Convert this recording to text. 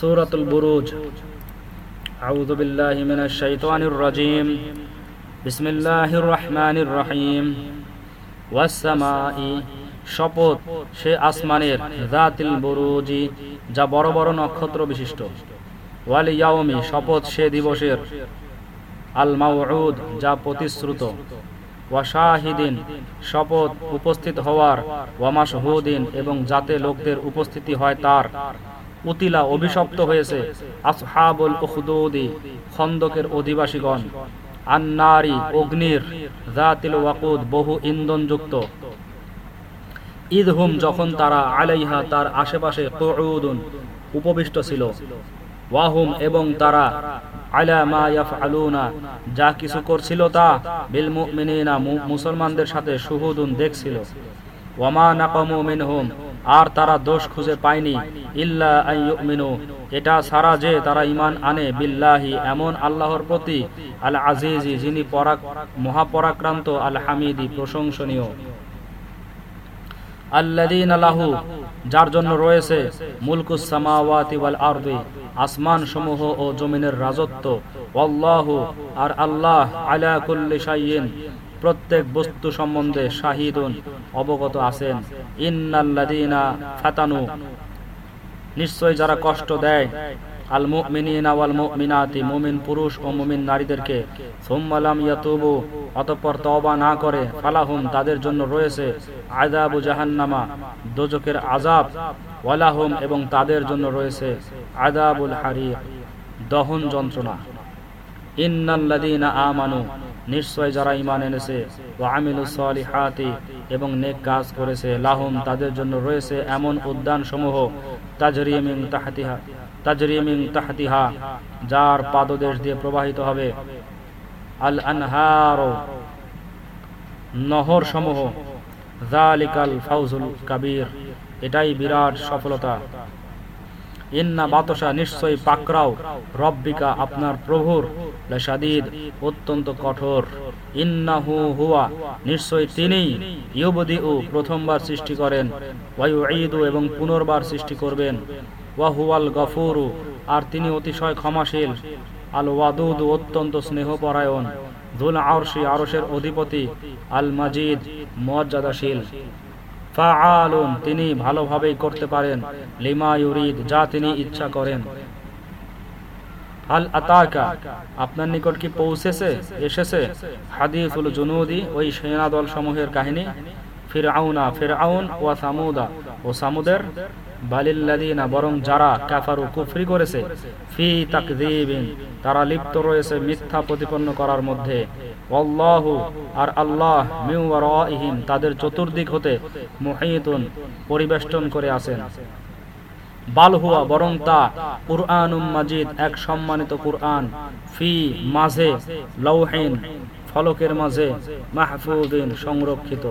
সূরাতুল বুরুজ। আউযু বিল্লাহি মিনাশ শাইতানির রাজীম। বিসমিল্লাহির রহমানির রহিম। ওয়াস সামাই। শপথ, সে আসমানের জাতিল বুরুজি, যা বড় বড় নক্ষত্র বিশিষ্ট। ওয়াল ইয়াউমি, শপথ, সে দিবসের আল মাউউদ, যা প্রতিশ্রুত। ওয়াশাহিদিন শপথ, উপস্থিত হওয়ার। ওয়ামাশহুদিন এবং যাতে লোকদের উপস্থিতি হয় তার। উতিলা অভিশপ্ত হয়েছে। আসহাবুল উখদুদি, খন্দকের অধিবাসীগণ। আন্নারি অগ্নির জাতিল ওয়াকুদ, বহু ইন্ধনযুক্ত। ঈদহুম যখন তারা আলাইহা, তার আশেপাশে কুউদুন উপবিষ্ট ছিল। ওয়াহুম এবং তারা, আলা মা ইয়াফআলুনা, যা কিছু করছিল তা বিল মুমিনিনা মুসলমানদের সাথে শুহুদুন দেখছিল। ওয়ামা নাকামু মিনহুম আর তারা দোষ খুঁজে পায়নি। ইল্লা এটা সারা যে তারা ইমান আনে, বিল্লাহি, এমন আল্লাহর প্রতি। আল আজিজি, যিনি পরাক, মহাপরাক্রান্ত, আল হামিদি, প্রশংসনীয়। যার জন্য রয়েছে আসমান সমূহ ও জমিনের রাজত্ব। আর আল্লাহ আলা কুল্লি প্রত্যেক বস্তু সম্বন্ধে শাহিদুন অবগত আছেন। ইন্নাল্লাদিনা ফাতানু। নিশ্চয় যারা কষ্ট দেয় আল মুমিনিনা ওয়াল মুমিনাতি মুমিন পুরুষ ও মুমিন নারীদেরকে সুম্মালাম ইয়াতুবু, অতঃপর তওবা না করে, ফালাহুম তাদের জন্য রয়েছে আযাবু জাহান্নামা দোজকের আযাব, ওয়ালাহুম এবং তাদের জন্য রয়েছে আযাবুল হারিক দহন যন্ত্রণা। ইন্নাল্লাযীনা আমানু নিশ্চয় যারা ইমান এনেছে, ওয়া আমিলুস সালিহাতি, এবং নেক কাজ করেছে, লাহুম তাদের জন্য রয়েছে এমন উদ্যান সমূহ তাজরি মিন তাহতিহা, তাজরি মিন তাহতিহা, যার পাদদেশ দিয়ে প্রবাহিত হবে। আল আনহার নহর সমূহ জালিকাল ফাউজুল কাবির, এটাই বিরাট সফলতা। ইন্না বাতসা নিশ্চয়ই পাকরাও রব্বিকা আপনার প্রভুর। লাশাদিদ অত্যন্ত কঠোর। ইন্নাহু হুয়া, নিশ্চয়ই তিনিই ইউবদিউ প্রথমবার সৃষ্টি করেন। ওয়ায়ুঈদু এবং পুনর্বার সৃষ্টি করবেন। ওয়াহুয়াল গফুরু, আর তিনি অতিশয় ক্ষমাশীল। আল ওয়াদুদ অত্যন্ত স্নেহপরায়ণ। ধুল আরশি, আরশের অধিপতি। আল মাজিদ, মর্যাদাশীল। ফাআলুন, তিনি ভালোভাবেই করতে পারেন। লিমা ইউরিদ, যা তিনি ইচ্ছা করেন। হাল আতাকা, আপনার নিকট কি পৌঁছেছে? এসেছে। হাদিসুল জুনুদি, ওই সেনা দল সমূহের কাহিনী। ফিরআউনা, ফিরআউন ও সামুদা। ও সামুদের বালিল্লাদিনা বরং যারা কাফারু কুফরি করেছে, ফি তাকযীবিন তারা লিপ্ত রয়েছে মিথ্যা প্রতিপন্ন করার মধ্যে। আল্লাহু আর আল্লাহ মিউ তাদের চতুর্দিক হতে মহিতুন, পরিবেষ্টন করে আছেন। বালহুয়া বরং তা কুরআনুম মাজিদ, এক সম্মানিত কুরআন, ফি মাঝে, লৌহিন, ফলকের মাঝে মাহফুদিন সংরক্ষিত।